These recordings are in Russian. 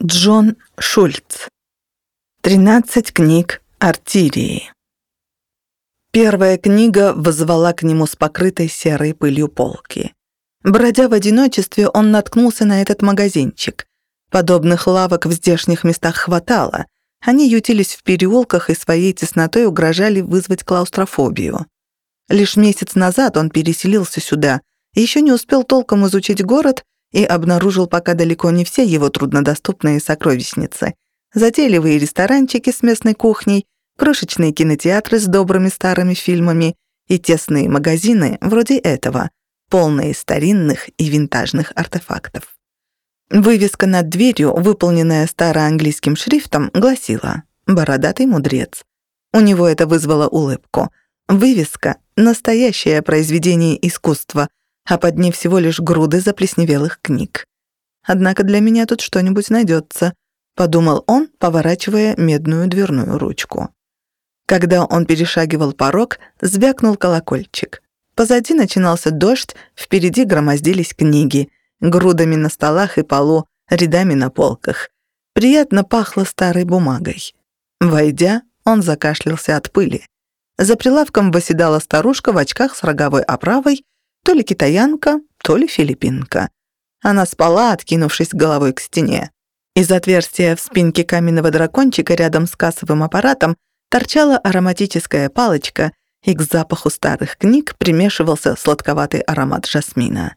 Джон Шульц. Тринадцать книг Артирии. Первая книга вызвала к нему с покрытой серой пылью полки. Бродя в одиночестве, он наткнулся на этот магазинчик. Подобных лавок в здешних местах хватало. Они ютились в переулках и своей теснотой угрожали вызвать клаустрофобию. Лишь месяц назад он переселился сюда, еще не успел толком изучить город — и обнаружил пока далеко не все его труднодоступные сокровищницы. Затейливые ресторанчики с местной кухней, крошечные кинотеатры с добрыми старыми фильмами и тесные магазины вроде этого, полные старинных и винтажных артефактов. Вывеска над дверью, выполненная староанглийским шрифтом, гласила «Бородатый мудрец». У него это вызвало улыбку. Вывеска — настоящее произведение искусства, а под ней всего лишь груды заплесневелых книг. Однако для меня тут что-нибудь найдется, подумал он, поворачивая медную дверную ручку. Когда он перешагивал порог, звякнул колокольчик. Позади начинался дождь, впереди громоздились книги, грудами на столах и полу, рядами на полках. Приятно пахло старой бумагой. Войдя, он закашлялся от пыли. За прилавком восседала старушка в очках с роговой оправой то ли китаянка, то ли филиппинка. Она спала, откинувшись головой к стене. Из отверстия в спинке каменного дракончика рядом с кассовым аппаратом торчала ароматическая палочка, и к запаху старых книг примешивался сладковатый аромат жасмина.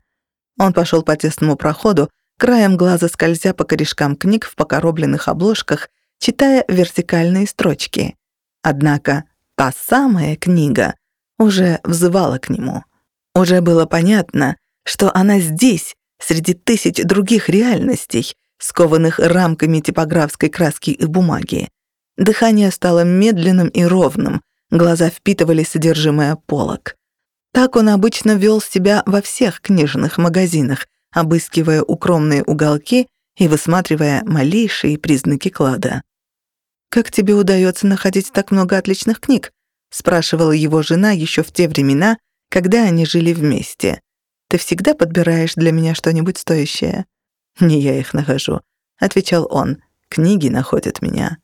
Он пошел по тесному проходу, краем глаза скользя по корешкам книг в покоробленных обложках, читая вертикальные строчки. Однако та самая книга уже взывала к нему. Уже было понятно, что она здесь, среди тысяч других реальностей, скованных рамками типографской краски и бумаги. Дыхание стало медленным и ровным, глаза впитывали содержимое полок. Так он обычно вел себя во всех книжных магазинах, обыскивая укромные уголки и высматривая малейшие признаки клада. «Как тебе удается находить так много отличных книг?» — спрашивала его жена еще в те времена, когда они жили вместе. Ты всегда подбираешь для меня что-нибудь стоящее?» «Не я их нахожу», — отвечал он. «Книги находят меня».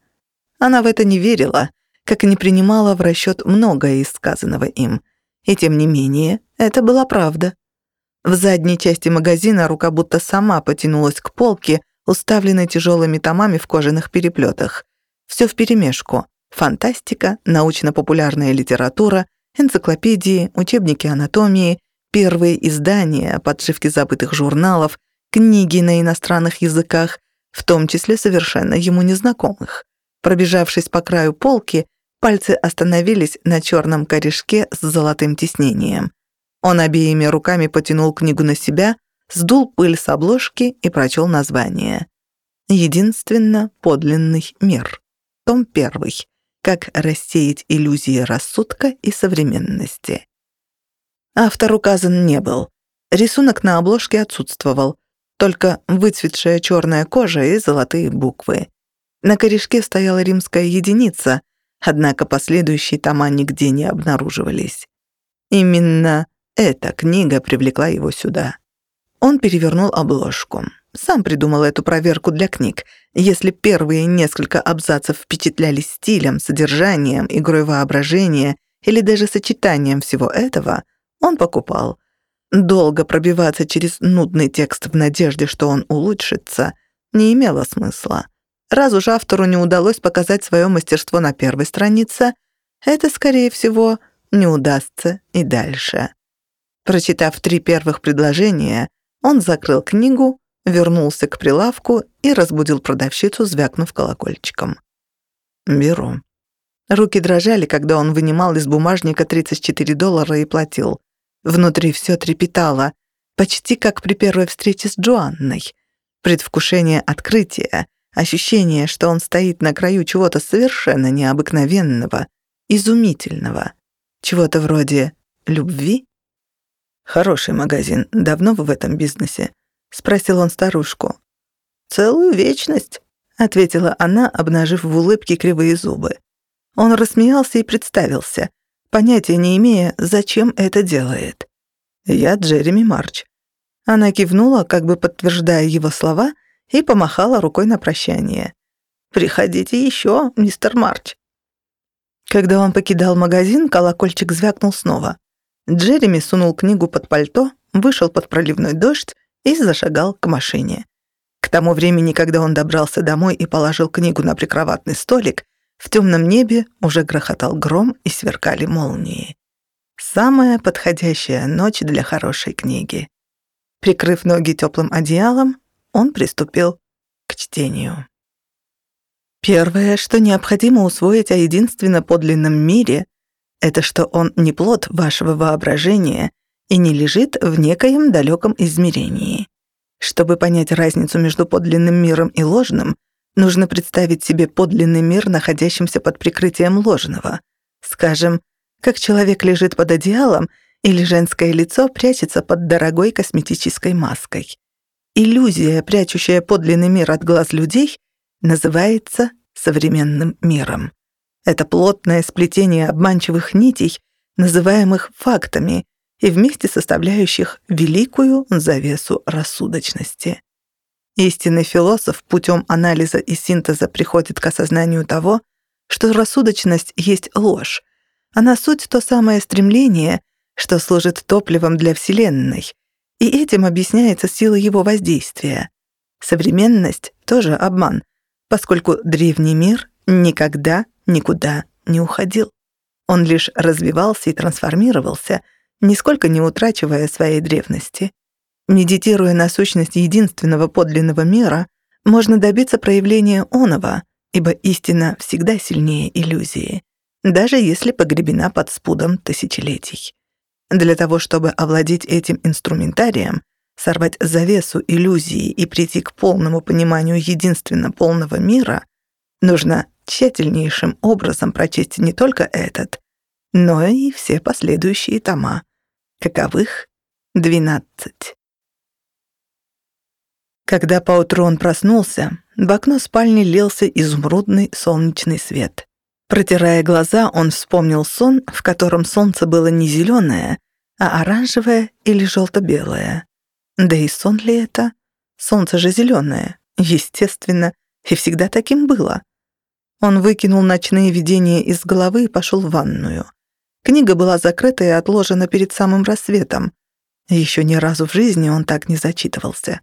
Она в это не верила, как и не принимала в расчет многое из сказанного им. И тем не менее, это была правда. В задней части магазина рука будто сама потянулась к полке, уставленной тяжелыми томами в кожаных переплетах. Все вперемешку. Фантастика, научно-популярная литература, энциклопедии, учебники анатомии, первые издания, подшивки забытых журналов, книги на иностранных языках, в том числе совершенно ему незнакомых. Пробежавшись по краю полки, пальцы остановились на черном корешке с золотым тиснением. Он обеими руками потянул книгу на себя, сдул пыль с обложки и прочел название. «Единственно подлинный мир». Том первый как рассеять иллюзии рассудка и современности. Автор указан не был. Рисунок на обложке отсутствовал, только выцветшая черная кожа и золотые буквы. На корешке стояла римская единица, однако последующие тома нигде не обнаруживались. Именно эта книга привлекла его сюда. Он перевернул обложку. Сам придумал эту проверку для книг. Если первые несколько абзацев впечатляли стилем, содержанием, игрой воображения или даже сочетанием всего этого, он покупал. Долго пробиваться через нудный текст в надежде, что он улучшится, не имело смысла. Раз уж автору не удалось показать свое мастерство на первой странице, это, скорее всего, не удастся и дальше. Прочитав три первых предложения, он закрыл книгу, вернулся к прилавку и разбудил продавщицу, звякнув колокольчиком. «Беру». Руки дрожали, когда он вынимал из бумажника 34 доллара и платил. Внутри все трепетало, почти как при первой встрече с Джоанной. Предвкушение открытия, ощущение, что он стоит на краю чего-то совершенно необыкновенного, изумительного, чего-то вроде любви. Хороший магазин, давно вы в этом бизнесе? — спросил он старушку. «Целую вечность», — ответила она, обнажив в улыбке кривые зубы. Он рассмеялся и представился, понятия не имея, зачем это делает. «Я Джереми Марч». Она кивнула, как бы подтверждая его слова, и помахала рукой на прощание. «Приходите еще, мистер Марч». Когда он покидал магазин, колокольчик звякнул снова. Джереми сунул книгу под пальто, вышел под проливной дождь и зашагал к машине. К тому времени, когда он добрался домой и положил книгу на прикроватный столик, в темном небе уже грохотал гром и сверкали молнии. Самая подходящая ночь для хорошей книги. Прикрыв ноги теплым одеялом, он приступил к чтению. Первое, что необходимо усвоить о единственно подлинном мире, это что он не плод вашего воображения и не лежит в некоем далеком измерении. Чтобы понять разницу между подлинным миром и ложным, нужно представить себе подлинный мир, находящимся под прикрытием ложного. Скажем, как человек лежит под одеялом, или женское лицо прячется под дорогой косметической маской. Иллюзия, прячущая подлинный мир от глаз людей, называется современным миром. Это плотное сплетение обманчивых нитей, называемых фактами, и вместе составляющих великую завесу рассудочности. Истинный философ путем анализа и синтеза приходит к осознанию того, что рассудочность есть ложь. Она суть то самое стремление, что служит топливом для Вселенной, и этим объясняется сила его воздействия. Современность — тоже обман, поскольку древний мир никогда никуда не уходил. Он лишь развивался и трансформировался, нисколько не утрачивая своей древности. Медитируя на сущность единственного подлинного мира, можно добиться проявления оного, ибо истина всегда сильнее иллюзии, даже если погребена под спудом тысячелетий. Для того, чтобы овладеть этим инструментарием, сорвать завесу иллюзии и прийти к полному пониманию единственно полного мира, нужно тщательнейшим образом прочесть не только этот, но и все последующие тома. Каковых двенадцать. Когда поутру он проснулся, в окно спальни лился изумрудный солнечный свет. Протирая глаза, он вспомнил сон, в котором солнце было не зеленое, а оранжевое или желто-белое. Да и сон ли это? Солнце же зеленое, естественно, и всегда таким было. Он выкинул ночные видения из головы и пошел в ванную. Книга была закрыта и отложена перед самым рассветом. Еще ни разу в жизни он так не зачитывался.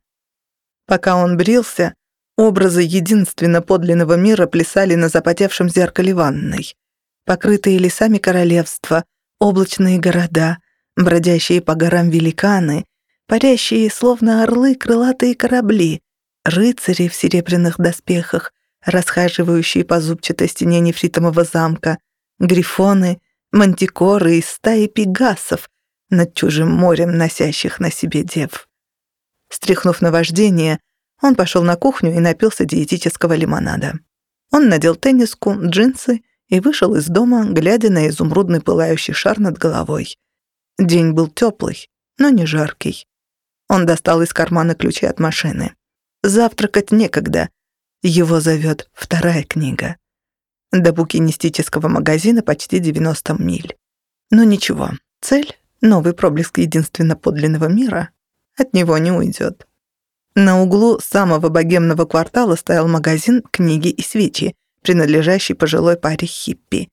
Пока он брился, Образы единственно подлинного мира плясали на запотевшем зеркале ванной. Покрытые лесами королевства, облачные города, бродящие по горам великаны, парящие, словно орлы, крылатые корабли, рыцари в серебряных доспехах, расхаживающие по зубчатой стене нефритового замка, грифоны, мантикоры и стаи пегасов над чужим морем, носящих на себе дев. Стряхнув наваждение, он пошел на кухню и напился диетического лимонада. Он надел тенниску, джинсы и вышел из дома, глядя на изумрудный пылающий шар над головой. День был теплый, но не жаркий. Он достал из кармана ключи от машины. Завтракать некогда. Его зовет вторая книга. До букинистического магазина почти 90 миль. Но ничего, цель — новый проблеск единственно подлинного мира — от него не уйдет. На углу самого богемного квартала стоял магазин «Книги и свечи», принадлежащий пожилой паре хиппи.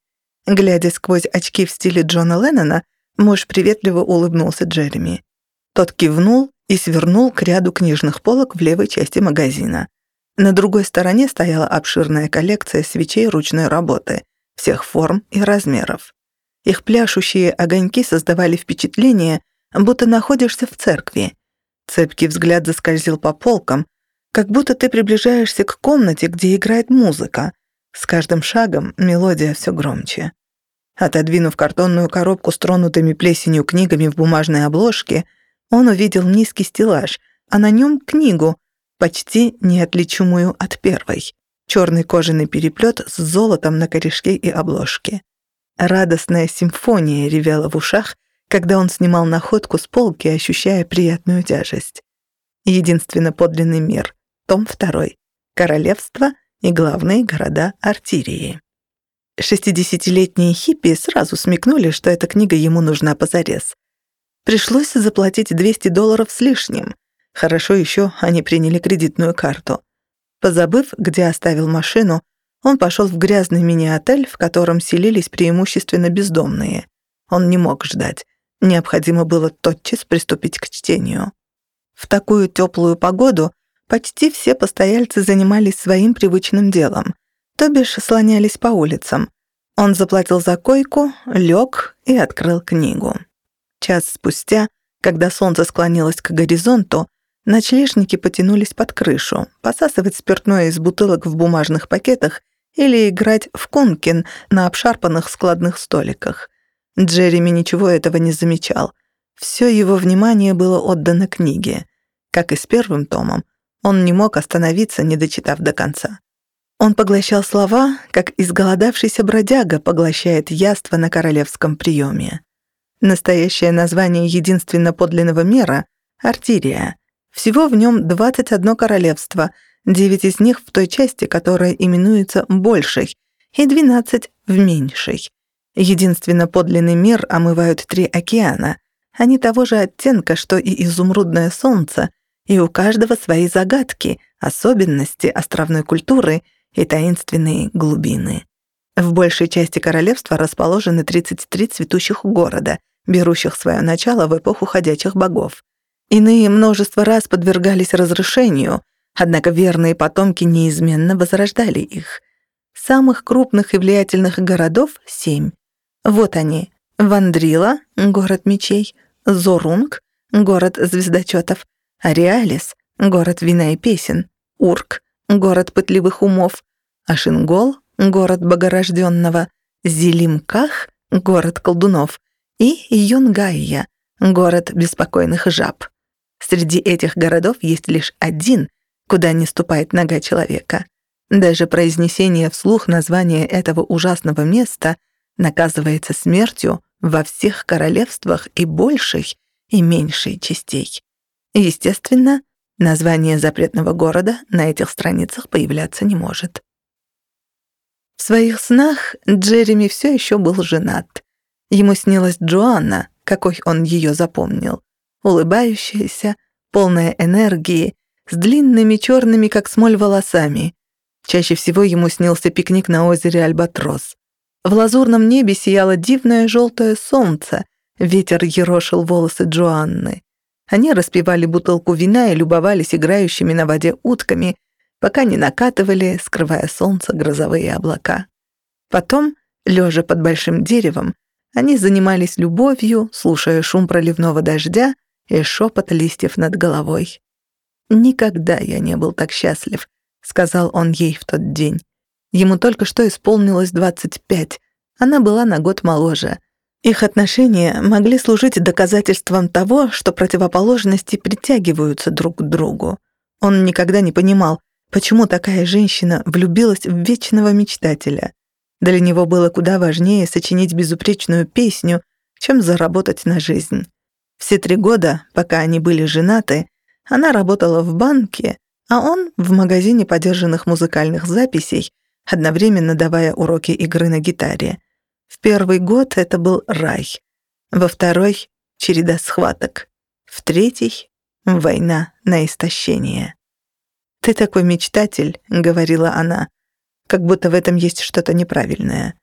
Глядя сквозь очки в стиле Джона Леннона, муж приветливо улыбнулся Джереми. Тот кивнул и свернул к ряду книжных полок в левой части магазина. На другой стороне стояла обширная коллекция свечей ручной работы, всех форм и размеров. Их пляшущие огоньки создавали впечатление, будто находишься в церкви. Цепкий взгляд заскользил по полкам, как будто ты приближаешься к комнате, где играет музыка. С каждым шагом мелодия все громче. Отодвинув картонную коробку с тронутыми плесенью книгами в бумажной обложке, он увидел низкий стеллаж, а на нем книгу, почти неотличимую от первой. Черный кожаный переплет с золотом на корешке и обложке. Радостная симфония ревела в ушах, когда он снимал находку с полки, ощущая приятную тяжесть. Единственно подлинный мир. Том 2. Королевство и главные города Артирии. Шестидесятилетние хиппи сразу смекнули, что эта книга ему нужна позарез. Пришлось заплатить 200 долларов с лишним. Хорошо еще они приняли кредитную карту. Позабыв, где оставил машину, он пошел в грязный мини-отель, в котором селились преимущественно бездомные. Он не мог ждать. Необходимо было тотчас приступить к чтению. В такую теплую погоду почти все постояльцы занимались своим привычным делом, то бишь слонялись по улицам. Он заплатил за койку, лег и открыл книгу. Час спустя, когда солнце склонилось к горизонту, ночлежники потянулись под крышу, посасывать спиртное из бутылок в бумажных пакетах или играть в конкин на обшарпанных складных столиках. Джереми ничего этого не замечал. Все его внимание было отдано книге. Как и с первым томом, он не мог остановиться, не дочитав до конца. Он поглощал слова, как изголодавшийся бродяга поглощает яство на королевском приеме. Настоящее название единственно подлинного мира — Артирия. Всего в нем 21 королевство, 9 из них в той части, которая именуется Большей, и 12 в Меньшей. Единственно подлинный мир омывают три океана. Они того же оттенка, что и изумрудное солнце, и у каждого свои загадки, особенности островной культуры и таинственные глубины. В большей части королевства расположены 33 цветущих города, берущих свое начало в эпоху ходячих богов. Иные множество раз подвергались разрушению, однако верные потомки неизменно возрождали их. Самых крупных и влиятельных городов — семь. Вот они. Вандрила, город мечей, Зорунг, город звездочетов, Ариалис, город вина и песен, Урк, город пытливых умов, Ашингол, город богорожденного, Зелимках, город колдунов, и Юнгайя, город беспокойных жаб. Среди этих городов есть лишь один, куда не ступает нога человека. Даже произнесение вслух названия этого ужасного места — наказывается смертью во всех королевствах и большей, и меньшей частей. Естественно, название запретного города на этих страницах появляться не может. В своих снах Джереми все еще был женат. Ему снилась Джоанна, какой он ее запомнил. Улыбающаяся, полная энергии, с длинными черными, как смоль, волосами. Чаще всего ему снился пикник на озере Альбатрос. В лазурном небе сияло дивное желтое солнце, ветер ерошил волосы Джоанны. Они распивали бутылку вина и любовались играющими на воде утками, пока не накатывали, скрывая солнце, грозовые облака. Потом, лежа под большим деревом, они занимались любовью, слушая шум проливного дождя и шепот листьев над головой. «Никогда я не был так счастлив», — сказал он ей в тот день. Ему только что исполнилось 25. Она была на год моложе. Их отношения могли служить доказательством того, что противоположности притягиваются друг к другу. Он никогда не понимал, почему такая женщина влюбилась в вечного мечтателя. Для него было куда важнее сочинить безупречную песню, чем заработать на жизнь. Все три года, пока они были женаты, она работала в банке, а он — в магазине подержанных музыкальных записей, одновременно давая уроки игры на гитаре. В первый год это был рай, во второй — череда схваток, в третий — война на истощение. «Ты такой мечтатель», — говорила она, как будто в этом есть что-то неправильное.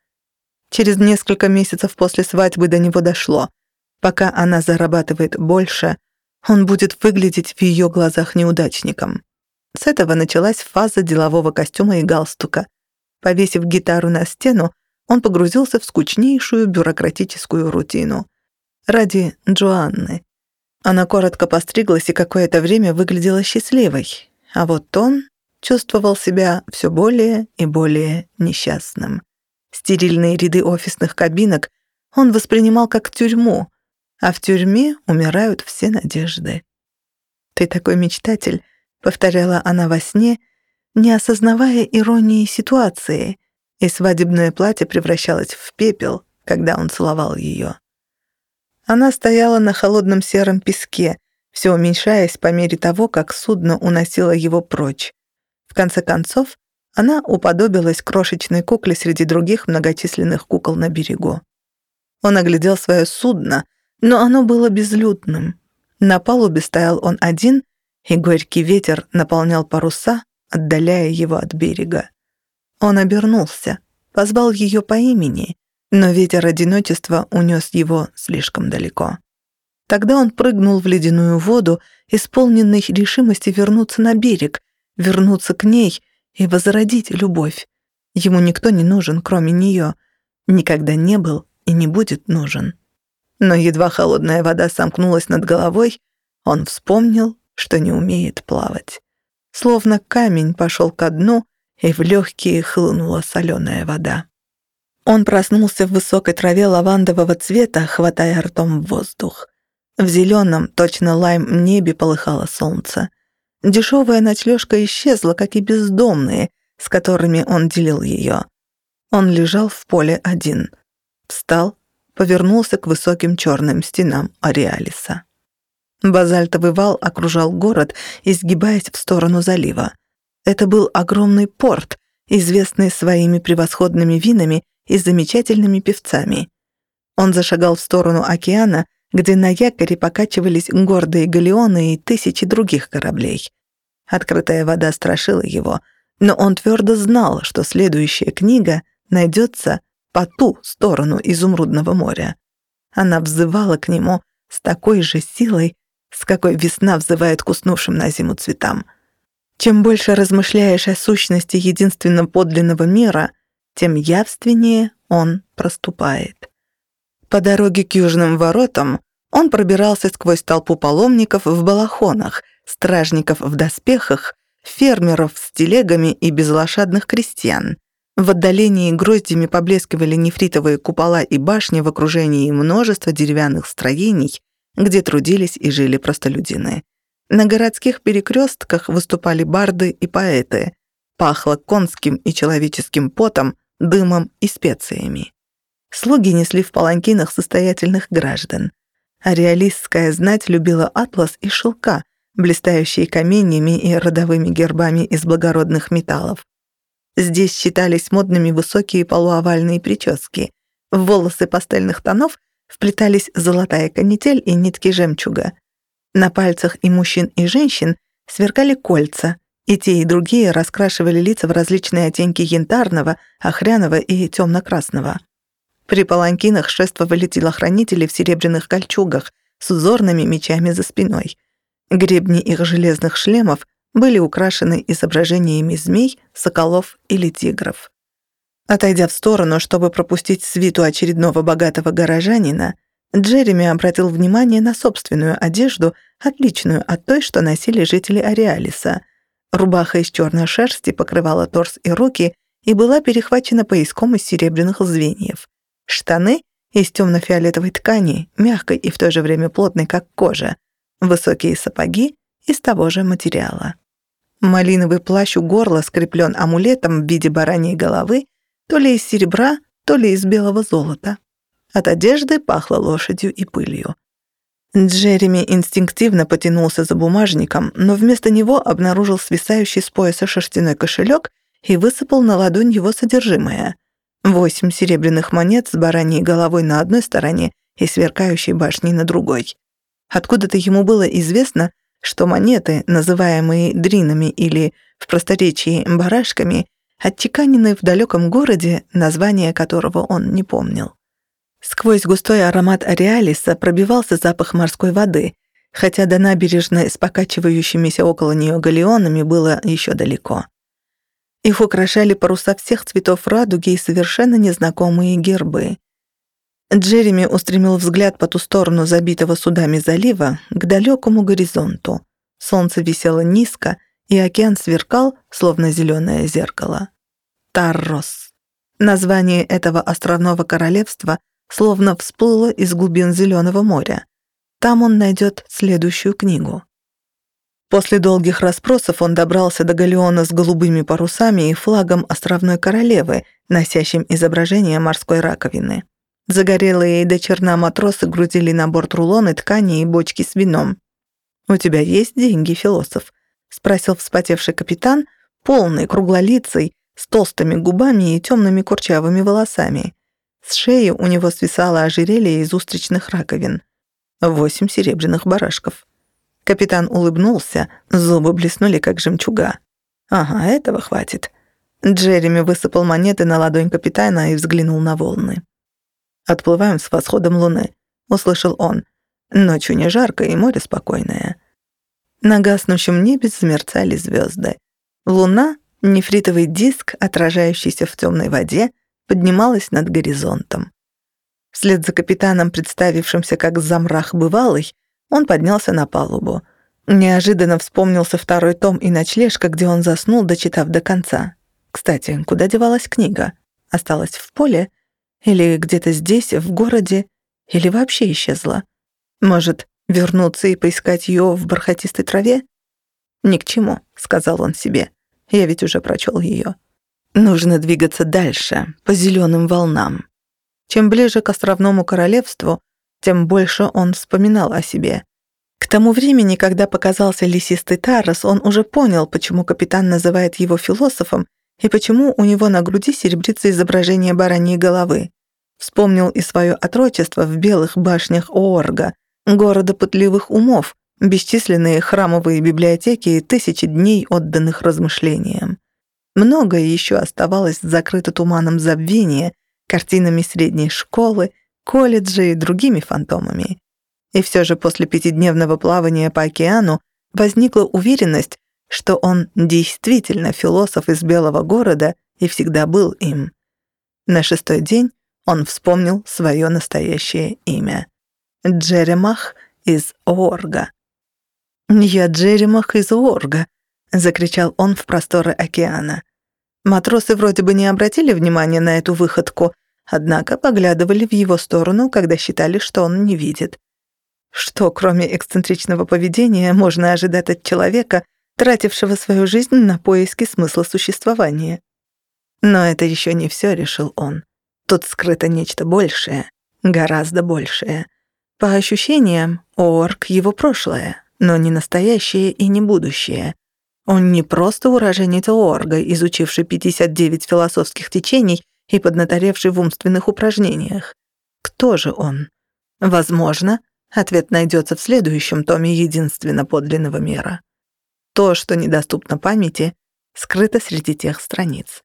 Через несколько месяцев после свадьбы до него дошло. Пока она зарабатывает больше, он будет выглядеть в ее глазах неудачником. С этого началась фаза делового костюма и галстука. Повесив гитару на стену, он погрузился в скучнейшую бюрократическую рутину. Ради Джоанны. Она коротко постриглась и какое-то время выглядела счастливой, а вот он чувствовал себя все более и более несчастным. Стерильные ряды офисных кабинок он воспринимал как тюрьму, а в тюрьме умирают все надежды. «Ты такой мечтатель», — повторяла она во сне, не осознавая иронии ситуации, и свадебное платье превращалось в пепел, когда он целовал ее. Она стояла на холодном сером песке, все уменьшаясь по мере того, как судно уносило его прочь. В конце концов, она уподобилась крошечной кукле среди других многочисленных кукол на берегу. Он оглядел свое судно, но оно было безлюдным. На палубе стоял он один и горький ветер наполнял паруса, отдаляя его от берега. Он обернулся, позвал ее по имени, но ветер одиночества унес его слишком далеко. Тогда он прыгнул в ледяную воду, исполненный решимости вернуться на берег, вернуться к ней и возродить любовь. Ему никто не нужен, кроме нее. Никогда не был и не будет нужен. Но едва холодная вода сомкнулась над головой, он вспомнил, что не умеет плавать. Словно камень пошел ко дну, и в легкие хлынула соленая вода. Он проснулся в высокой траве лавандового цвета, хватая ртом в воздух. В зеленом, точно лайм небе полыхало солнце. Дешевая ночлежка исчезла, как и бездомные, с которыми он делил ее. Он лежал в поле один. Встал, повернулся к высоким черным стенам Ариалиса. Базальтовый вал окружал город, изгибаясь в сторону залива. Это был огромный порт, известный своими превосходными винами и замечательными певцами. Он зашагал в сторону океана, где на якоре покачивались гордые галеоны и тысячи других кораблей. Открытая вода страшила его, но он твердо знал, что следующая книга найдется по ту сторону Изумрудного моря. Она взывала к нему с такой же силой, с какой весна взывает к уснувшим на зиму цветам. Чем больше размышляешь о сущности единственно подлинного мира, тем явственнее он проступает. По дороге к южным воротам он пробирался сквозь толпу паломников в балахонах, стражников в доспехах, фермеров с телегами и безлошадных крестьян. В отдалении гроздями поблескивали нефритовые купола и башни в окружении множества деревянных строений, где трудились и жили простолюдины. На городских перекрестках выступали барды и поэты. Пахло конским и человеческим потом, дымом и специями. Слуги несли в паланкинах состоятельных граждан. А реалистская знать любила атлас и шелка, блистающие каменьями и родовыми гербами из благородных металлов. Здесь считались модными высокие полуовальные прически. В волосы пастельных тонов вплетались золотая канитель и нитки жемчуга. На пальцах и мужчин, и женщин сверкали кольца, и те, и другие раскрашивали лица в различные оттенки янтарного, охряного и темно-красного. При паланкинах шествовали телохранители в серебряных кольчугах с узорными мечами за спиной. Гребни их железных шлемов были украшены изображениями змей, соколов или тигров. Отойдя в сторону, чтобы пропустить свиту очередного богатого горожанина, Джереми обратил внимание на собственную одежду, отличную от той, что носили жители Ариалиса. Рубаха из черной шерсти покрывала торс и руки и была перехвачена пояском из серебряных звеньев. Штаны из темно-фиолетовой ткани, мягкой и в то же время плотной, как кожа. Высокие сапоги из того же материала. Малиновый плащ у горла скреплен амулетом в виде бараньей головы то ли из серебра, то ли из белого золота. От одежды пахло лошадью и пылью. Джереми инстинктивно потянулся за бумажником, но вместо него обнаружил свисающий с пояса шерстяной кошелек и высыпал на ладонь его содержимое. Восемь серебряных монет с бараньей головой на одной стороне и сверкающей башней на другой. Откуда-то ему было известно, что монеты, называемые дринами или, в просторечии, барашками, отчеканенный в далеком городе, название которого он не помнил. Сквозь густой аромат ареалиса пробивался запах морской воды, хотя до набережной с покачивающимися около нее галеонами было еще далеко. Их украшали паруса всех цветов радуги и совершенно незнакомые гербы. Джереми устремил взгляд по ту сторону забитого судами залива к далекому горизонту. Солнце висело низко, и океан сверкал, словно зеленое зеркало. Таррос. Название этого островного королевства словно всплыло из глубин Зеленого моря. Там он найдет следующую книгу. После долгих расспросов он добрался до галеона с голубыми парусами и флагом островной королевы, носящим изображение морской раковины. Загорелые и до черна матросы грузили на борт рулоны ткани и бочки с вином. «У тебя есть деньги, философ?» — спросил вспотевший капитан, полный, круглолицый, с толстыми губами и темными курчавыми волосами. С шеи у него свисало ожерелье из устричных раковин. Восемь серебряных барашков. Капитан улыбнулся, зубы блеснули, как жемчуга. «Ага, этого хватит». Джереми высыпал монеты на ладонь капитана и взглянул на волны. «Отплываем с восходом луны», — услышал он. «Ночью не жарко, и море спокойное». На гаснущем небе замерцали звезды. Луна, нефритовый диск, отражающийся в темной воде, поднималась над горизонтом. Вслед за капитаном, представившимся как замрах бывалый, он поднялся на палубу. Неожиданно вспомнился второй том и ночлежка, где он заснул, дочитав до конца. Кстати, куда девалась книга? Осталась в поле? Или где-то здесь, в городе? Или вообще исчезла? Может, вернуться и поискать ее в бархатистой траве? «Ни к чему», — сказал он себе. «Я ведь уже прочел ее. Нужно двигаться дальше, по зеленым волнам. Чем ближе к островному королевству, тем больше он вспоминал о себе. К тому времени, когда показался лесистый Тарас, он уже понял, почему капитан называет его философом и почему у него на груди серебрится изображение бараньей головы. Вспомнил и свое отрочество в белых башнях Оорга, города пытливых умов, бесчисленные храмовые библиотеки и тысячи дней, отданных размышлениям. Многое еще оставалось закрыто туманом забвения, картинами средней школы, колледжа и другими фантомами. И все же после пятидневного плавания по океану возникла уверенность, что он действительно философ из Белого города и всегда был им. На шестой день он вспомнил свое настоящее имя. Джеремах из Орга. «Я Джеремах из Орга», — закричал он в просторы океана. Матросы вроде бы не обратили внимания на эту выходку, однако поглядывали в его сторону, когда считали, что он не видит. Что, кроме эксцентричного поведения, можно ожидать от человека, тратившего свою жизнь на поиски смысла существования? Но это еще не все, решил он. Тут скрыто нечто большее, гораздо большее. По ощущениям, Орк — его прошлое, но не настоящее и не будущее. Он не просто уроженец Орга, изучивший 59 философских течений и поднаторевший в умственных упражнениях. Кто же он? Возможно, ответ найдется в следующем томе единственно подлинного мира. То, что недоступно памяти, скрыто среди тех страниц.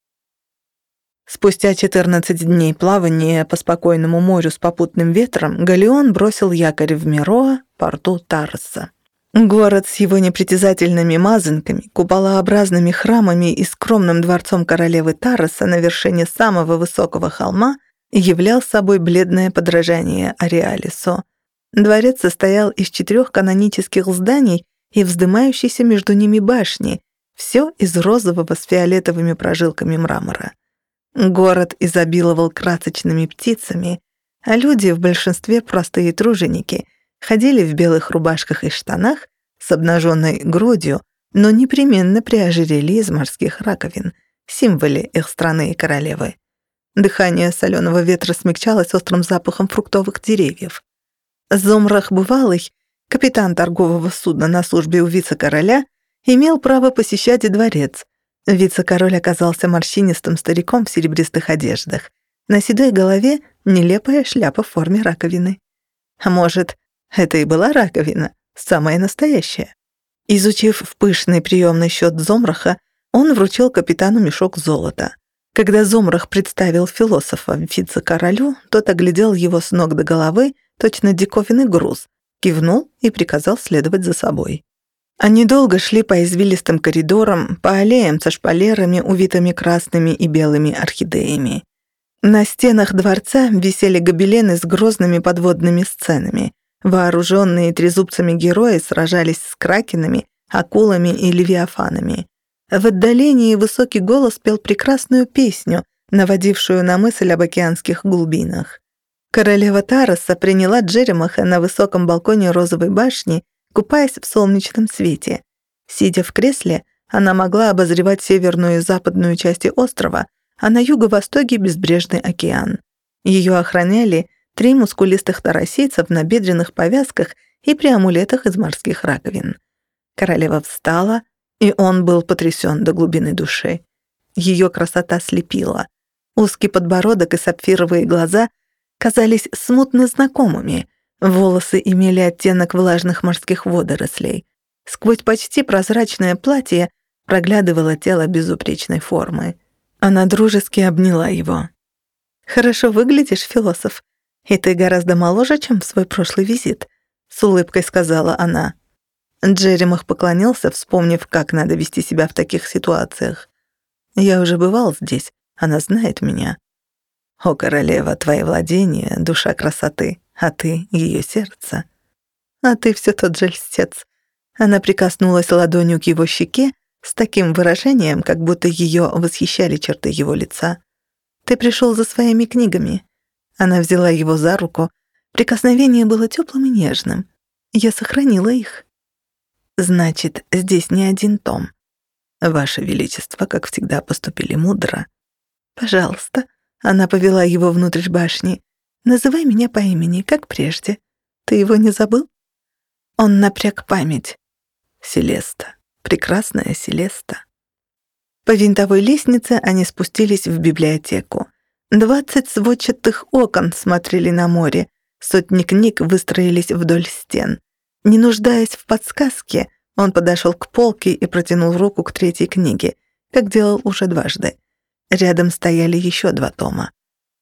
Спустя 14 дней плавания по спокойному морю с попутным ветром Галеон бросил якорь в Мироа, порту Тарса. Город с его непритязательными мазанками, куполообразными храмами и скромным дворцом королевы Тараса на вершине самого высокого холма являл собой бледное подражание Ареалисо. Дворец состоял из четырех канонических зданий и вздымающейся между ними башни, все из розового с фиолетовыми прожилками мрамора. Город изобиловал красочными птицами, а люди, в большинстве простые труженики, ходили в белых рубашках и штанах с обнаженной грудью, но непременно при из морских раковин, символе их страны и королевы. Дыхание соленого ветра смягчалось острым запахом фруктовых деревьев. Зомрах бывалый, капитан торгового судна на службе у вице-короля, имел право посещать и дворец. Вице-король оказался морщинистым стариком в серебристых одеждах. На седой голове нелепая шляпа в форме раковины. А может, это и была раковина, самая настоящая. Изучив в пышный приемный счет Зомраха, он вручил капитану мешок золота. Когда Зомрах представил философа вице-королю, тот оглядел его с ног до головы, точно диковинный груз, кивнул и приказал следовать за собой. Они долго шли по извилистым коридорам, по аллеям со шпалерами, увитыми красными и белыми орхидеями. На стенах дворца висели гобелены с грозными подводными сценами. Вооруженные трезубцами герои сражались с кракенами, акулами и левиафанами. В отдалении высокий голос пел прекрасную песню, наводившую на мысль об океанских глубинах. Королева Тараса приняла Джеремаха на высоком балконе розовой башни, купаясь в солнечном свете. Сидя в кресле, она могла обозревать северную и западную части острова, а на юго-востоке — безбрежный океан. Ее охраняли три мускулистых тарасийцев на бедренных повязках и при амулетах из морских раковин. Королева встала, и он был потрясен до глубины души. Ее красота слепила. Узкий подбородок и сапфировые глаза казались смутно знакомыми. Волосы имели оттенок влажных морских водорослей. Сквозь почти прозрачное платье проглядывало тело безупречной формы. Она дружески обняла его. «Хорошо выглядишь, философ, и ты гораздо моложе, чем в свой прошлый визит», — с улыбкой сказала она. Джеремах поклонился, вспомнив, как надо вести себя в таких ситуациях. «Я уже бывал здесь, она знает меня». «О, королева, твои владения, душа красоты, а ты — ее сердце». «А ты все тот же льстец». Она прикоснулась ладонью к его щеке с таким выражением, как будто ее восхищали черты его лица. «Ты пришел за своими книгами». Она взяла его за руку. Прикосновение было теплым и нежным. Я сохранила их. «Значит, здесь не один том. Ваше Величество, как всегда, поступили мудро. Пожалуйста». Она повела его внутрь башни. «Называй меня по имени, как прежде. Ты его не забыл?» Он напряг память. Селеста. Прекрасная Селеста. По винтовой лестнице они спустились в библиотеку. Двадцать сводчатых окон смотрели на море, сотни книг выстроились вдоль стен. Не нуждаясь в подсказке, он подошел к полке и протянул руку к третьей книге, как делал уже дважды. Рядом стояли еще два тома.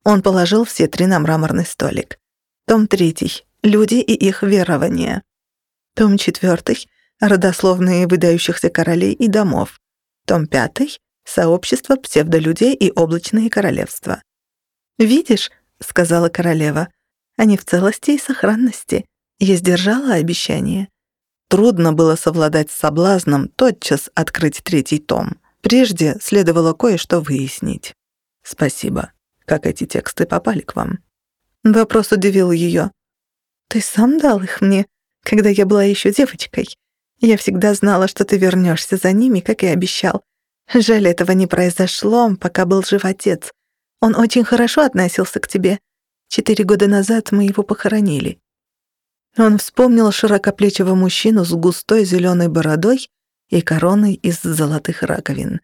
Он положил все три на мраморный столик. Том третий — «Люди и их верования». Том четвертый — «Родословные выдающихся королей и домов». Том пятый — «Сообщество псевдолюдей и облачные королевства». «Видишь», — сказала королева, — «они в целости и сохранности. Я сдержала обещание». Трудно было совладать с соблазном тотчас открыть третий том. Прежде следовало кое-что выяснить. «Спасибо. Как эти тексты попали к вам?» Вопрос удивил ее. «Ты сам дал их мне, когда я была еще девочкой. Я всегда знала, что ты вернешься за ними, как и обещал. Жаль, этого не произошло, пока был жив отец. Он очень хорошо относился к тебе. Четыре года назад мы его похоронили. Он вспомнил широкоплечего мужчину с густой зеленой бородой и короной из золотых раковин.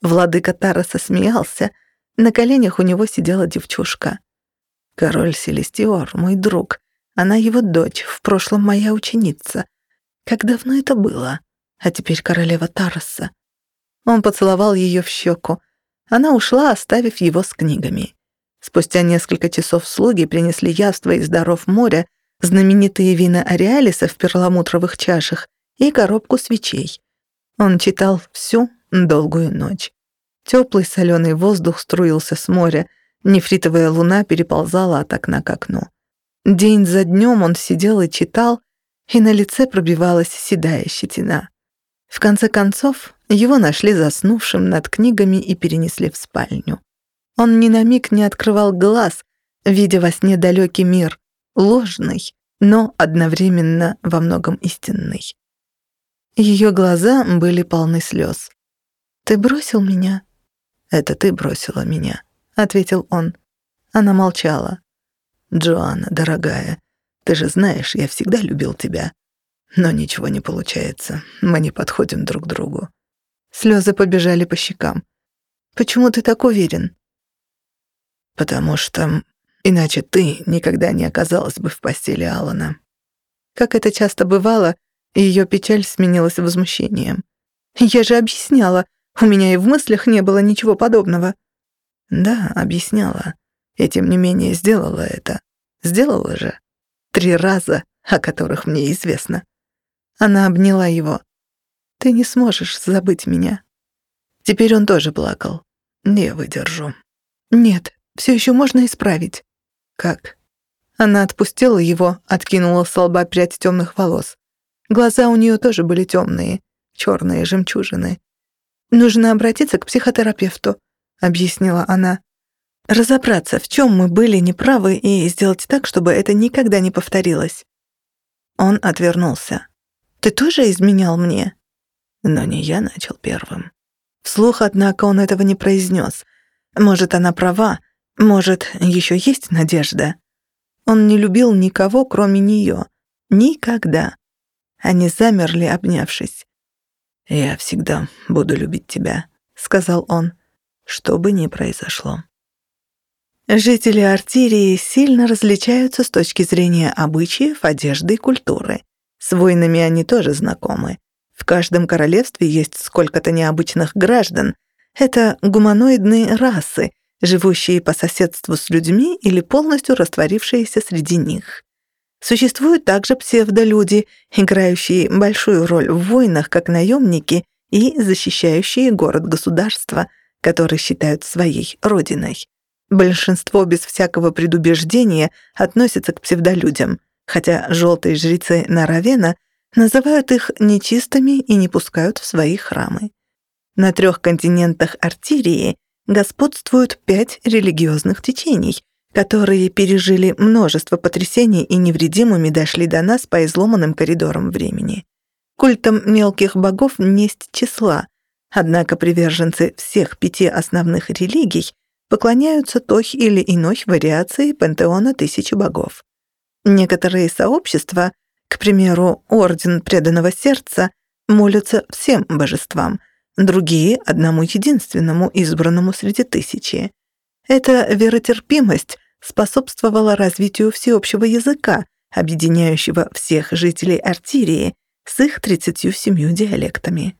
Владыка Тараса смеялся, на коленях у него сидела девчушка. «Король Селестиор, мой друг, она его дочь, в прошлом моя ученица. Как давно это было? А теперь королева Тараса». Он поцеловал ее в щеку. Она ушла, оставив его с книгами. Спустя несколько часов слуги принесли явство из даров моря, знаменитые вина Ариалиса в перламутровых чашах и коробку свечей. Он читал всю долгую ночь. Теплый соленый воздух струился с моря, нефритовая луна переползала от окна к окну. День за днем он сидел и читал, и на лице пробивалась седая щетина. В конце концов, его нашли заснувшим над книгами и перенесли в спальню. Он ни на миг не открывал глаз, видя во сне далекий мир, ложный, но одновременно во многом истинный. Ее глаза были полны слез. «Ты бросил меня?» «Это ты бросила меня», — ответил он. Она молчала. «Джоанна, дорогая, ты же знаешь, я всегда любил тебя. Но ничего не получается, мы не подходим друг другу». Слезы побежали по щекам. «Почему ты так уверен?» «Потому что Иначе ты никогда не оказалась бы в постели Алана. Как это часто бывало, ее печаль сменилась возмущением. «Я же объясняла. У меня и в мыслях не было ничего подобного». «Да, объясняла. И тем не менее сделала это. Сделала же. Три раза, о которых мне известно». Она обняла его. «Ты не сможешь забыть меня». Теперь он тоже плакал. «Не выдержу». «Нет, все еще можно исправить». «Как?» Она отпустила его, откинула с лба прядь темных волос. Глаза у нее тоже были темные, черные жемчужины. «Нужно обратиться к психотерапевту», — объяснила она. «Разобраться, в чем мы были неправы, и сделать так, чтобы это никогда не повторилось». Он отвернулся. «Ты тоже изменял мне?» Но не я начал первым. Вслух, однако, он этого не произнес. Может, она права, может, еще есть надежда? Он не любил никого, кроме нее. Никогда. Они замерли, обнявшись. «Я всегда буду любить тебя», — сказал он, — «что бы ни произошло». Жители Артирии сильно различаются с точки зрения обычаев, одежды и культуры. С войнами они тоже знакомы. В каждом королевстве есть сколько-то необычных граждан. Это гуманоидные расы, живущие по соседству с людьми или полностью растворившиеся среди них. Существуют также псевдолюди, играющие большую роль в войнах как наемники и защищающие город-государство, который считают своей родиной. Большинство без всякого предубеждения относится к псевдолюдям, хотя желтые жрецы Наравена называют их нечистыми и не пускают в свои храмы. На трех континентах Артирии господствуют пять религиозных течений, которые пережили множество потрясений и невредимыми дошли до нас по изломанным коридорам времени. Культом мелких богов несть числа, однако приверженцы всех пяти основных религий поклоняются той или иной вариации пантеона тысячи богов. Некоторые сообщества, к примеру, Орден Преданного Сердца, молятся всем божествам, другие — одному единственному, избранному среди тысячи. Эта веротерпимость способствовала развитию всеобщего языка, объединяющего всех жителей Артирии с их 37 диалектами.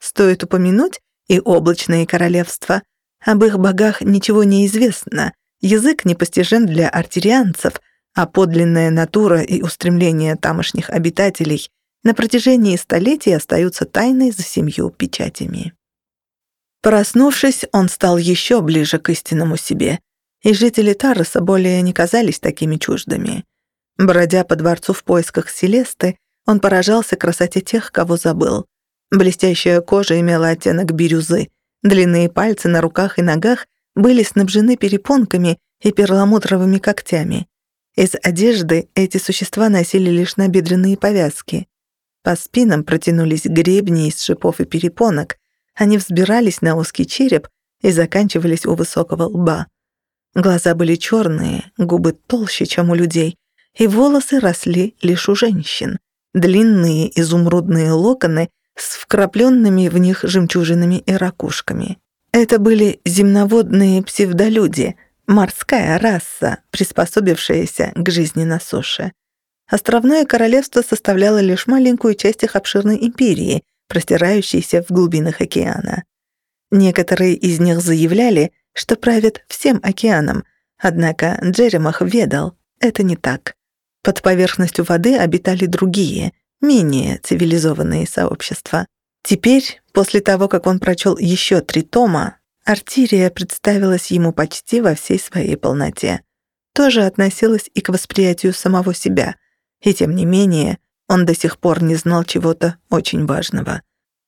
Стоит упомянуть и облачные королевства. Об их богах ничего не известно, язык непостижен для артирианцев, а подлинная натура и устремления тамошних обитателей на протяжении столетий остаются тайной за семью печатями. Проснувшись, он стал еще ближе к истинному себе, и жители Тароса более не казались такими чуждыми. Бродя по дворцу в поисках Селесты, он поражался красоте тех, кого забыл. Блестящая кожа имела оттенок бирюзы, длинные пальцы на руках и ногах были снабжены перепонками и перламутровыми когтями. Из одежды эти существа носили лишь набедренные повязки. По спинам протянулись гребни из шипов и перепонок, они взбирались на узкий череп и заканчивались у высокого лба. Глаза были черные, губы толще, чем у людей, и волосы росли лишь у женщин. Длинные изумрудные локоны с вкрапленными в них жемчужинами и ракушками. Это были земноводные псевдолюди, морская раса, приспособившаяся к жизни на суше. Островное королевство составляло лишь маленькую часть их обширной империи, простирающейся в глубинах океана. Некоторые из них заявляли, что правит всем океаном, однако Джеремах ведал, это не так. Под поверхностью воды обитали другие, менее цивилизованные сообщества. Теперь, после того, как он прочел еще три тома, Артирия представилась ему почти во всей своей полноте. Тоже относилась и к восприятию самого себя, и тем не менее он до сих пор не знал чего-то очень важного.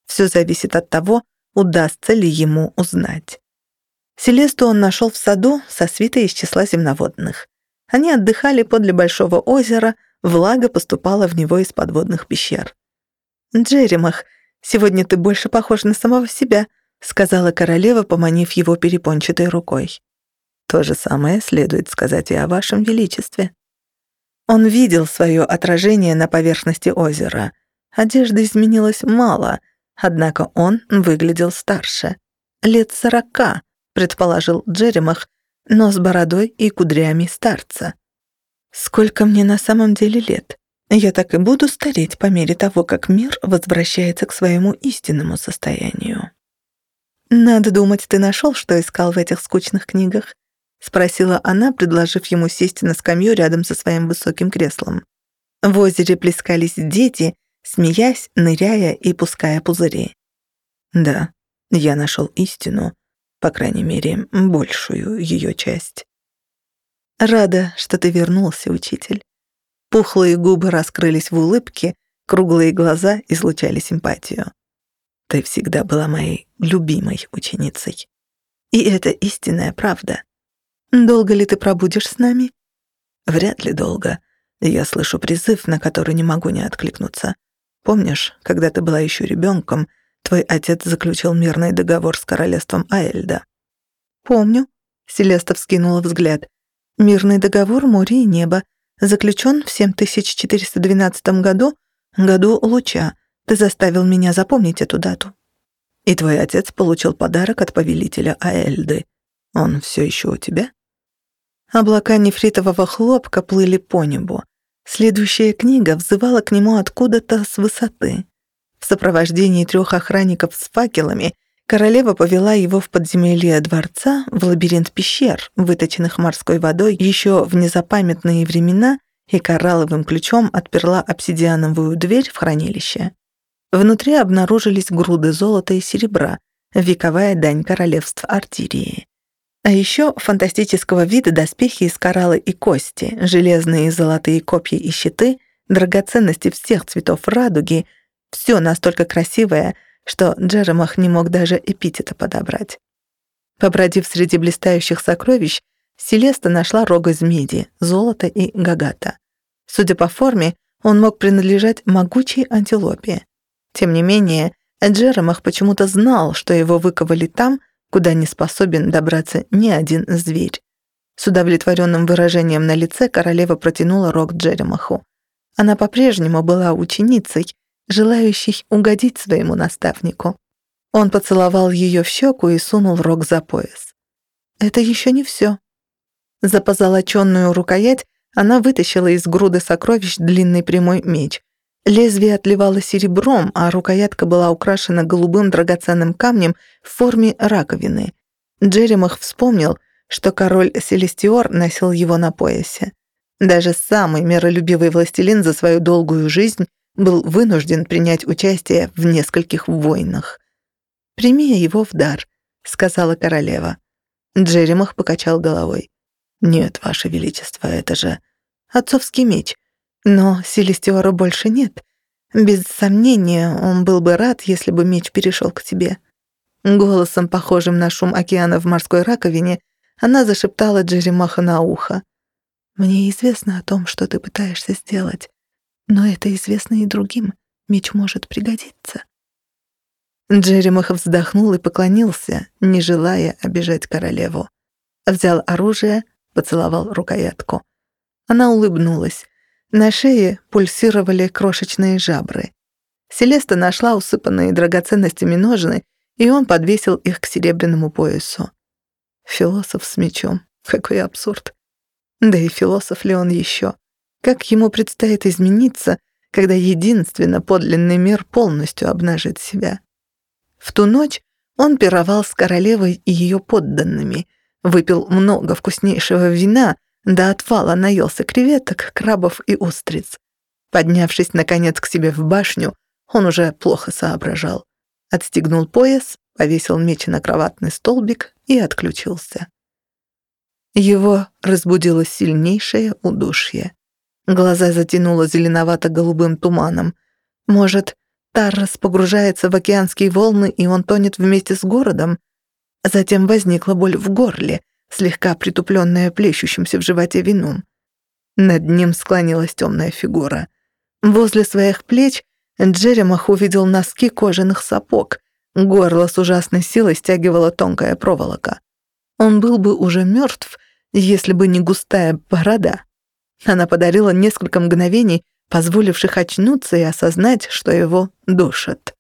Все зависит от того, удастся ли ему узнать. Селесту он нашел в саду со свитой из числа земноводных. Они отдыхали подле большого озера, влага поступала в него из подводных пещер. «Джеремах, сегодня ты больше похож на самого себя», сказала королева, поманив его перепончатой рукой. «То же самое следует сказать и о вашем величестве». Он видел свое отражение на поверхности озера. Одежда изменилась мало, однако он выглядел старше. Лет сорока, предположил Джеремах, но с бородой и кудрями старца. «Сколько мне на самом деле лет? Я так и буду стареть по мере того, как мир возвращается к своему истинному состоянию». «Надо думать, ты нашел, что искал в этих скучных книгах?» — спросила она, предложив ему сесть на скамью рядом со своим высоким креслом. В озере плескались дети, смеясь, ныряя и пуская пузыри. «Да, я нашел истину», по крайней мере, большую ее часть. Рада, что ты вернулся, учитель. Пухлые губы раскрылись в улыбке, круглые глаза излучали симпатию. Ты всегда была моей любимой ученицей. И это истинная правда. Долго ли ты пробудешь с нами? Вряд ли долго. Я слышу призыв, на который не могу не откликнуться. Помнишь, когда ты была еще ребенком, Твой отец заключил мирный договор с королевством Аэльда». «Помню», — Селеста вскинула взгляд. «Мирный договор море и небо. Заключен в 7412 году, году Луча. Ты заставил меня запомнить эту дату». «И твой отец получил подарок от повелителя Аэльды. Он все еще у тебя?» Облака нефритового хлопка плыли по небу. Следующая книга взывала к нему откуда-то с высоты. В сопровождении трех охранников с факелами королева повела его в подземелье дворца, в лабиринт пещер, выточенных морской водой еще в незапамятные времена, и коралловым ключом отперла обсидиановую дверь в хранилище. Внутри обнаружились груды золота и серебра, вековая дань королевств Артирии. А еще фантастического вида доспехи из коралла и кости, железные и золотые копья и щиты, драгоценности всех цветов радуги — все настолько красивое, что Джеремах не мог даже эпитета подобрать. Побродив среди блистающих сокровищ, Селеста нашла рог из меди, золота и гагата. Судя по форме, он мог принадлежать могучей антилопе. Тем не менее, Джеремах почему-то знал, что его выковали там, куда не способен добраться ни один зверь. С удовлетворенным выражением на лице королева протянула рог Джеремаху. Она по-прежнему была ученицей, желающей угодить своему наставнику. Он поцеловал ее в щеку и сунул рог за пояс. Это еще не все. За позолоченную рукоять она вытащила из груды сокровищ длинный прямой меч. Лезвие отливало серебром, а рукоятка была украшена голубым драгоценным камнем в форме раковины. Джеремах вспомнил, что король Селестиор носил его на поясе. Даже самый миролюбивый властелин за свою долгую жизнь был вынужден принять участие в нескольких войнах. «Прими его в дар», — сказала королева. Джеремах покачал головой. «Нет, Ваше Величество, это же отцовский меч. Но Селестиора больше нет. Без сомнения, он был бы рад, если бы меч перешел к тебе». Голосом, похожим на шум океана в морской раковине, она зашептала Джеремаха на ухо. «Мне известно о том, что ты пытаешься сделать. Но это известно и другим. Меч может пригодиться. Джеремах вздохнул и поклонился, не желая обижать королеву. Взял оружие, поцеловал рукоятку. Она улыбнулась. На шее пульсировали крошечные жабры. Селеста нашла усыпанные драгоценностями ножны, и он подвесил их к серебряному поясу. Философ с мечом. Какой абсурд. Да и философ ли он еще? Как ему предстоит измениться, когда единственно подлинный мир полностью обнажит себя? В ту ночь он пировал с королевой и ее подданными, выпил много вкуснейшего вина, до отвала наелся креветок, крабов и устриц. Поднявшись, наконец, к себе в башню, он уже плохо соображал. Отстегнул пояс, повесил меч на кроватный столбик и отключился. Его разбудило сильнейшее удушье. Глаза затянуло зеленовато-голубым туманом. Может, Таррас погружается в океанские волны, и он тонет вместе с городом? Затем возникла боль в горле, слегка притупленная плещущимся в животе вином. Над ним склонилась темная фигура. Возле своих плеч Джеремах увидел носки кожаных сапог. Горло с ужасной силой стягивала тонкая проволока. Он был бы уже мертв, если бы не густая борода. Она подарила несколько мгновений, позволивших очнуться и осознать, что его душат.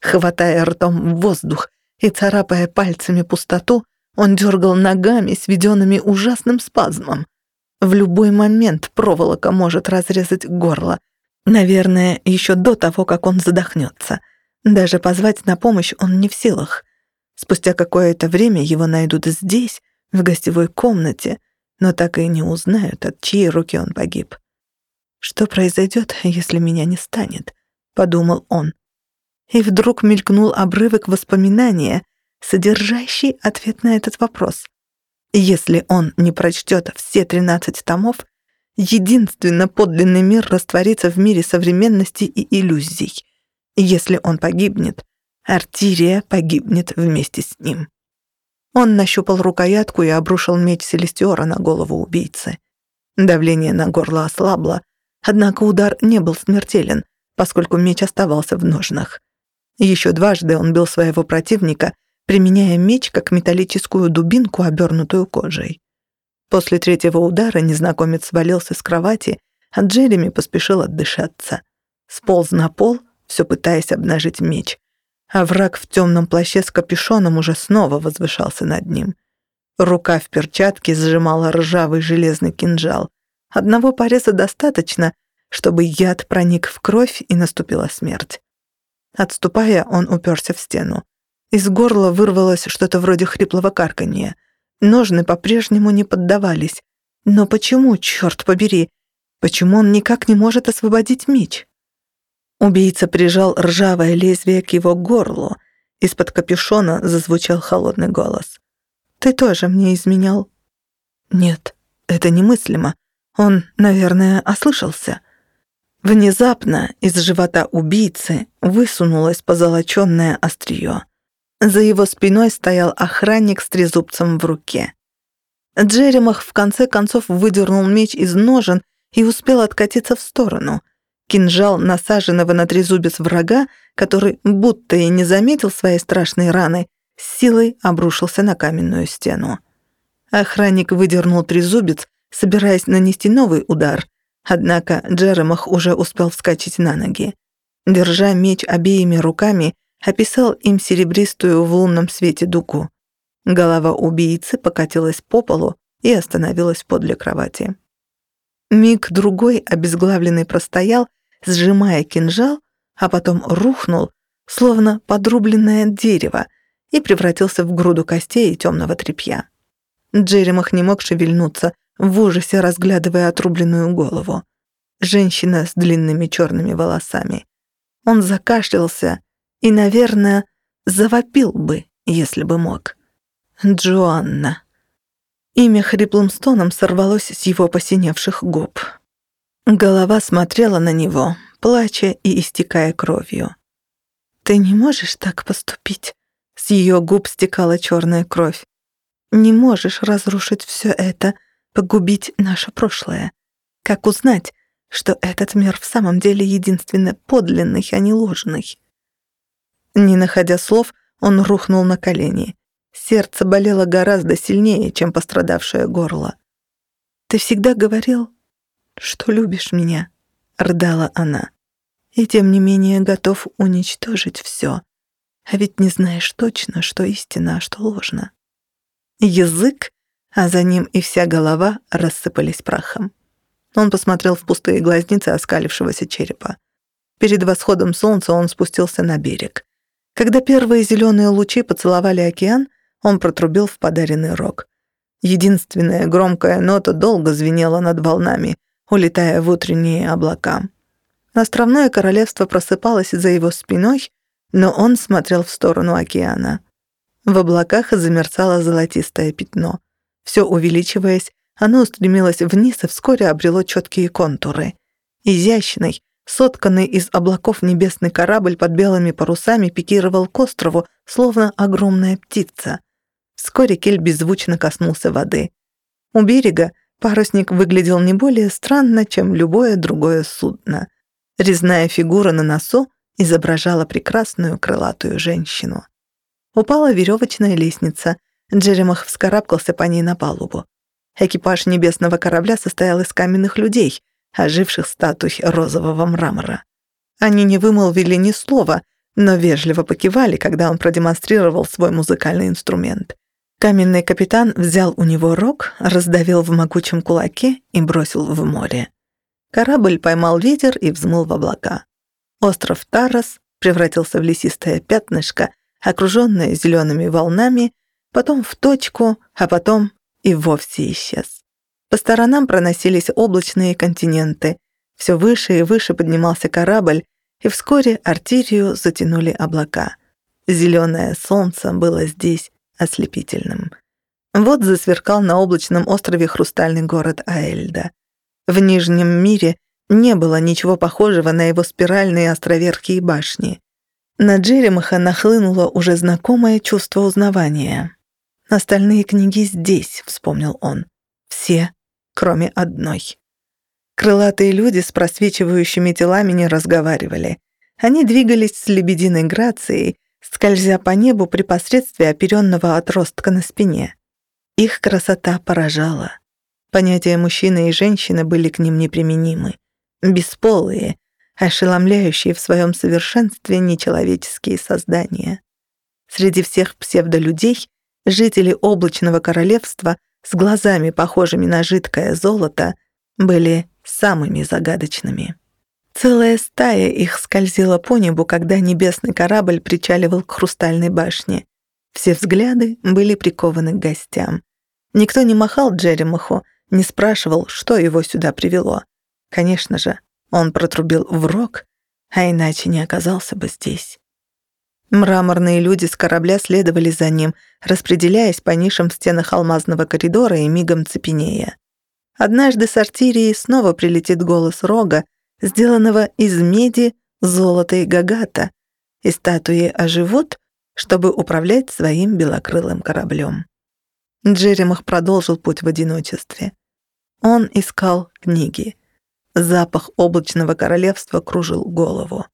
Хватая ртом воздух и царапая пальцами пустоту, он дергал ногами, сведенными ужасным спазмом. В любой момент проволока может разрезать горло. Наверное, еще до того, как он задохнется. Даже позвать на помощь он не в силах. Спустя какое-то время его найдут здесь, в гостевой комнате, но так и не узнают, от чьей руки он погиб. «Что произойдет, если меня не станет?» — подумал он. И вдруг мелькнул обрывок воспоминания, содержащий ответ на этот вопрос. Если он не прочтет все тринадцать томов, единственно подлинный мир растворится в мире современности и иллюзий. Если он погибнет, Артирия погибнет вместе с ним. Он нащупал рукоятку и обрушил меч Селестиора на голову убийцы. Давление на горло ослабло, однако удар не был смертелен, поскольку меч оставался в ножнах. Еще дважды он бил своего противника, применяя меч как металлическую дубинку, обернутую кожей. После третьего удара незнакомец свалился с кровати, а Джереми поспешил отдышаться. Сполз на пол, все пытаясь обнажить меч а враг в темном плаще с капюшоном уже снова возвышался над ним. Рука в перчатке сжимала ржавый железный кинжал. Одного пореза достаточно, чтобы яд проник в кровь и наступила смерть. Отступая, он уперся в стену. Из горла вырвалось что-то вроде хриплого карканья. Ножны по-прежнему не поддавались. Но почему, черт побери, почему он никак не может освободить меч? Убийца прижал ржавое лезвие к его горлу. Из-под капюшона зазвучал холодный голос. «Ты тоже мне изменял?» «Нет, это немыслимо. Он, наверное, ослышался». Внезапно из живота убийцы высунулось позолоченное острие. За его спиной стоял охранник с трезубцем в руке. Джеремах в конце концов выдернул меч из ножен и успел откатиться в сторону. Кинжал насаженного на трезубец врага, который будто и не заметил своей страшной раны, силой обрушился на каменную стену. Охранник выдернул трезубец, собираясь нанести новый удар, однако Джеремах уже успел вскочить на ноги. Держа меч обеими руками, описал им серебристую в лунном свете дугу. Голова убийцы покатилась по полу и остановилась подле кровати. Миг другой обезглавленный простоял, сжимая кинжал, а потом рухнул, словно подрубленное дерево, и превратился в груду костей и темного тряпья. Джеремах не мог шевельнуться, в ужасе разглядывая отрубленную голову. Женщина с длинными черными волосами. Он закашлялся и, наверное, завопил бы, если бы мог. Джоанна. Имя хриплым стоном сорвалось с его посиневших губ. Голова смотрела на него, плача и истекая кровью. «Ты не можешь так поступить?» С ее губ стекала черная кровь. «Не можешь разрушить все это, погубить наше прошлое. Как узнать, что этот мир в самом деле единственно подлинный, а не ложный?» Не находя слов, он рухнул на колени. Сердце болело гораздо сильнее, чем пострадавшее горло. «Ты всегда говорил, что любишь меня», — рыдала она. «И тем не менее готов уничтожить все. А ведь не знаешь точно, что истина, а что ложно». Язык, а за ним и вся голова рассыпались прахом. Он посмотрел в пустые глазницы оскалившегося черепа. Перед восходом солнца он спустился на берег. Когда первые зеленые лучи поцеловали океан, он протрубил в подаренный рог. Единственная громкая нота долго звенела над волнами, улетая в утренние облака. Островное королевство просыпалось за его спиной, но он смотрел в сторону океана. В облаках замерцало золотистое пятно. Все увеличиваясь, оно устремилось вниз и вскоре обрело четкие контуры. Изящный, Сотканный из облаков небесный корабль под белыми парусами пикировал к острову, словно огромная птица. Вскоре Кель беззвучно коснулся воды. У берега парусник выглядел не более странно, чем любое другое судно. Резная фигура на носу изображала прекрасную крылатую женщину. Упала веревочная лестница. Джеремах вскарабкался по ней на палубу. Экипаж небесного корабля состоял из каменных людей, оживших статуй розового мрамора. Они не вымолвили ни слова, но вежливо покивали, когда он продемонстрировал свой музыкальный инструмент. Каменный капитан взял у него рог, раздавил в могучем кулаке и бросил в море. Корабль поймал ветер и взмыл в облака. Остров Тарас превратился в лесистое пятнышко, окружённое зелёными волнами, потом в точку, а потом и вовсе исчез. По сторонам проносились облачные континенты. Все выше и выше поднимался корабль, и вскоре артирию затянули облака. Зеленое солнце было здесь ослепительным. Вот засверкал на облачном острове хрустальный город Аэльда. В Нижнем мире не было ничего похожего на его спиральные островерхие башни. На Джеремаха нахлынуло уже знакомое чувство узнавания. «Остальные книги здесь», — вспомнил он. «Все кроме одной. Крылатые люди с просвечивающими телами не разговаривали. Они двигались с лебединой грацией, скользя по небу при посредстве оперенного отростка на спине. Их красота поражала. Понятия мужчины и женщины были к ним неприменимы. Бесполые, ошеломляющие в своем совершенстве нечеловеческие создания. Среди всех псевдолюдей жители облачного королевства с глазами, похожими на жидкое золото, были самыми загадочными. Целая стая их скользила по небу, когда небесный корабль причаливал к хрустальной башне. Все взгляды были прикованы к гостям. Никто не махал Джеремаху, не спрашивал, что его сюда привело. Конечно же, он протрубил в рог, а иначе не оказался бы здесь. Мраморные люди с корабля следовали за ним, распределяясь по нишам в стенах алмазного коридора и мигом цепенея. Однажды с артирией снова прилетит голос рога, сделанного из меди, золота и гагата, и статуи оживут, чтобы управлять своим белокрылым кораблем. Джеремах продолжил путь в одиночестве. Он искал книги. Запах облачного королевства кружил голову.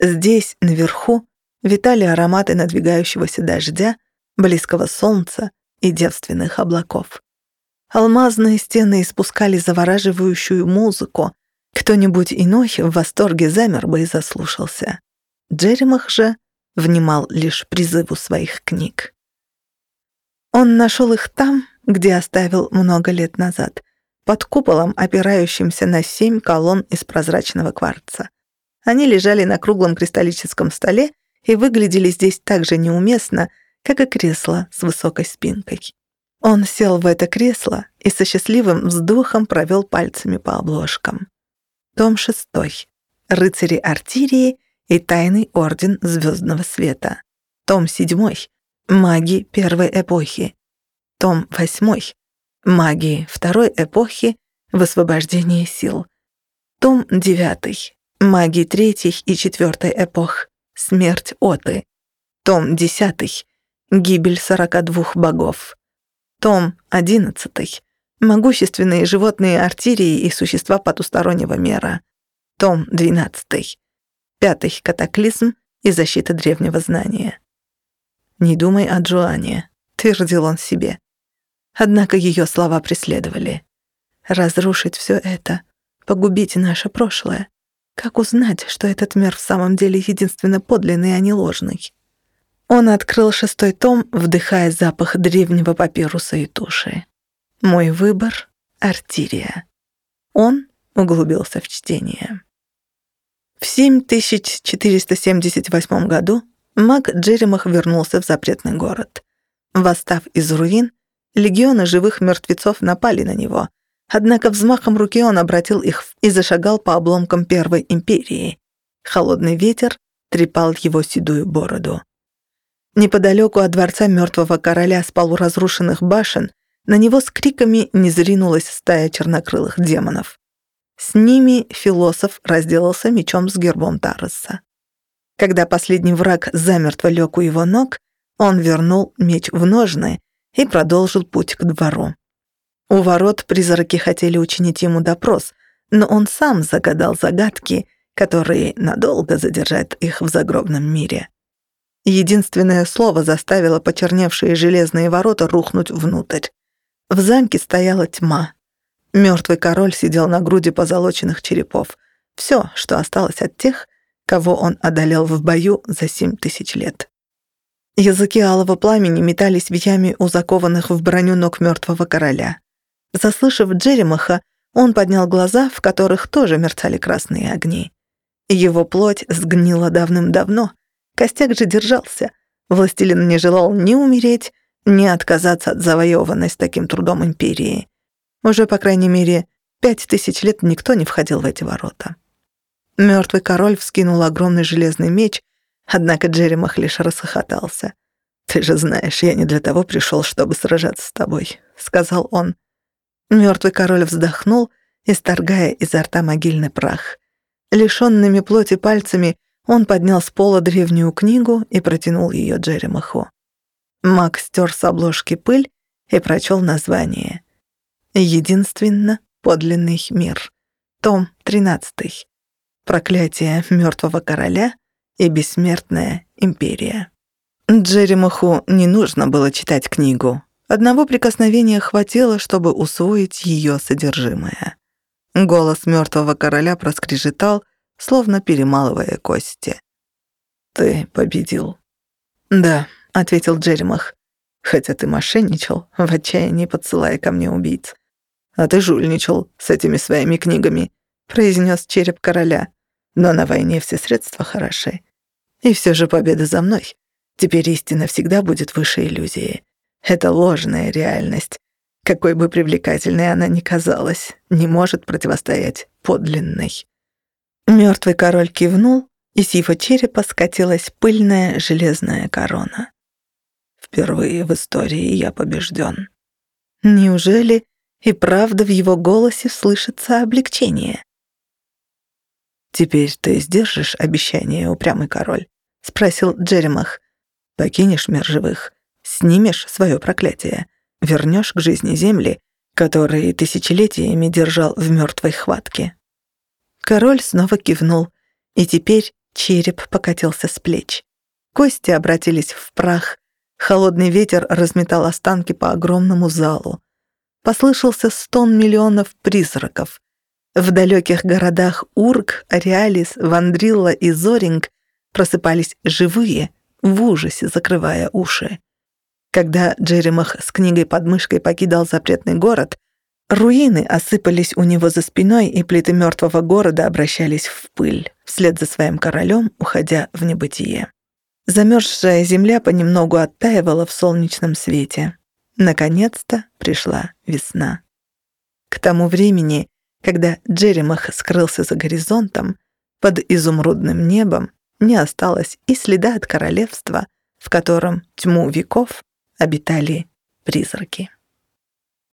Здесь, наверху, витали ароматы надвигающегося дождя, близкого солнца и девственных облаков. Алмазные стены испускали завораживающую музыку. Кто-нибудь иной в восторге замер бы и заслушался. Джеремах же внимал лишь призыву своих книг. Он нашел их там, где оставил много лет назад, под куполом, опирающимся на семь колонн из прозрачного кварца. Они лежали на круглом кристаллическом столе и выглядели здесь так же неуместно, как и кресло с высокой спинкой. Он сел в это кресло и со счастливым вздохом провел пальцами по обложкам. Том шестой. Рыцари Артирии и Тайный Орден Звездного Света. Том седьмой. Маги Первой Эпохи. Том восьмой. Маги Второй Эпохи. Высвобождение сил. Том девятый. Маги Третьей и Четвертой Эпох. Смерть Оты. Том 10. Гибель 42 богов. Том 11. Могущественные животные артирии и существа потустороннего мира. Том 12. Пятый катаклизм и защита древнего знания. «Не думай о Джоанне», — твердил он себе. Однако ее слова преследовали. «Разрушить все это, погубить наше прошлое. Как узнать, что этот мир в самом деле единственно подлинный, а не ложный? Он открыл шестой том, вдыхая запах древнего папируса и туши. Мой выбор — Артирия. Он углубился в чтение. В 7478 году маг Джеремах вернулся в запретный город. Восстав из руин, легионы живых мертвецов напали на него, Однако взмахом руки он обратил их и зашагал по обломкам Первой империи. Холодный ветер трепал его седую бороду. Неподалеку от дворца мертвого короля с полуразрушенных башен на него с криками не зринулась стая чернокрылых демонов. С ними философ разделался мечом с гербом Тароса. Когда последний враг замертво лег у его ног, он вернул меч в ножны и продолжил путь к двору. У ворот призраки хотели учинить ему допрос, но он сам загадал загадки, которые надолго задержат их в загробном мире. Единственное слово заставило почерневшие железные ворота рухнуть внутрь. В замке стояла тьма. Мертвый король сидел на груди позолоченных черепов. Все, что осталось от тех, кого он одолел в бою за семь тысяч лет. Языки алого пламени метались в яме у закованных в броню ног мертвого короля. Заслышав Джеремаха, он поднял глаза, в которых тоже мерцали красные огни. Его плоть сгнила давным-давно, костяк же держался. Властелин не желал ни умереть, ни отказаться от завоеванной с таким трудом империи. Уже, по крайней мере, пять тысяч лет никто не входил в эти ворота. Мертвый король вскинул огромный железный меч, однако Джеремах лишь расхохотался. «Ты же знаешь, я не для того пришел, чтобы сражаться с тобой», — сказал он. Мертвый король вздохнул, исторгая изо рта могильный прах. Лишёнными плоти пальцами он поднял с пола древнюю книгу и протянул ее Джеремаху. Мак стер с обложки пыль и прочел название. «Единственно подлинный мир». Том 13. Проклятие мертвого короля и бессмертная империя. Джеремаху не нужно было читать книгу. Одного прикосновения хватило, чтобы усвоить ее содержимое. Голос мертвого короля проскрежетал, словно перемалывая кости. «Ты победил». «Да», — ответил Джеремах, «хотя ты мошенничал, в отчаянии подсылая ко мне убийц. А ты жульничал с этими своими книгами. произнес череп короля. «Но на войне все средства хороши. И все же победа за мной. Теперь истина всегда будет выше иллюзии. Это ложная реальность. Какой бы привлекательной она ни казалась, не может противостоять подлинной». Мертвый король кивнул, и с его черепа скатилась пыльная железная корона. Впервые в истории я побежден. Неужели и правда в его голосе слышится облегчение? «Теперь ты сдержишь обещание, упрямый король?» — спросил Джеремах. «Покинешь мир живых, снимешь свое проклятие, вернешь к жизни земли, которые тысячелетиями держал в мертвой хватке». Король снова кивнул, и теперь череп покатился с плеч. Кости обратились в прах, Холодный ветер разметал останки по огромному залу. Послышался стон миллионов призраков. В далеких городах Урк, Ариалис, Вандрилла и Зоринг просыпались живые, в ужасе закрывая уши. Когда Джеремах с книгой под мышкой покидал запретный город, руины осыпались у него за спиной, и плиты мертвого города обращались в пыль, вслед за своим королем, уходя в небытие. Замерзшая земля понемногу оттаивала в солнечном свете. Наконец-то пришла весна. К тому времени, когда Джеремах скрылся за горизонтом, под изумрудным небом не осталось и следа от королевства, в котором тьму веков обитали призраки.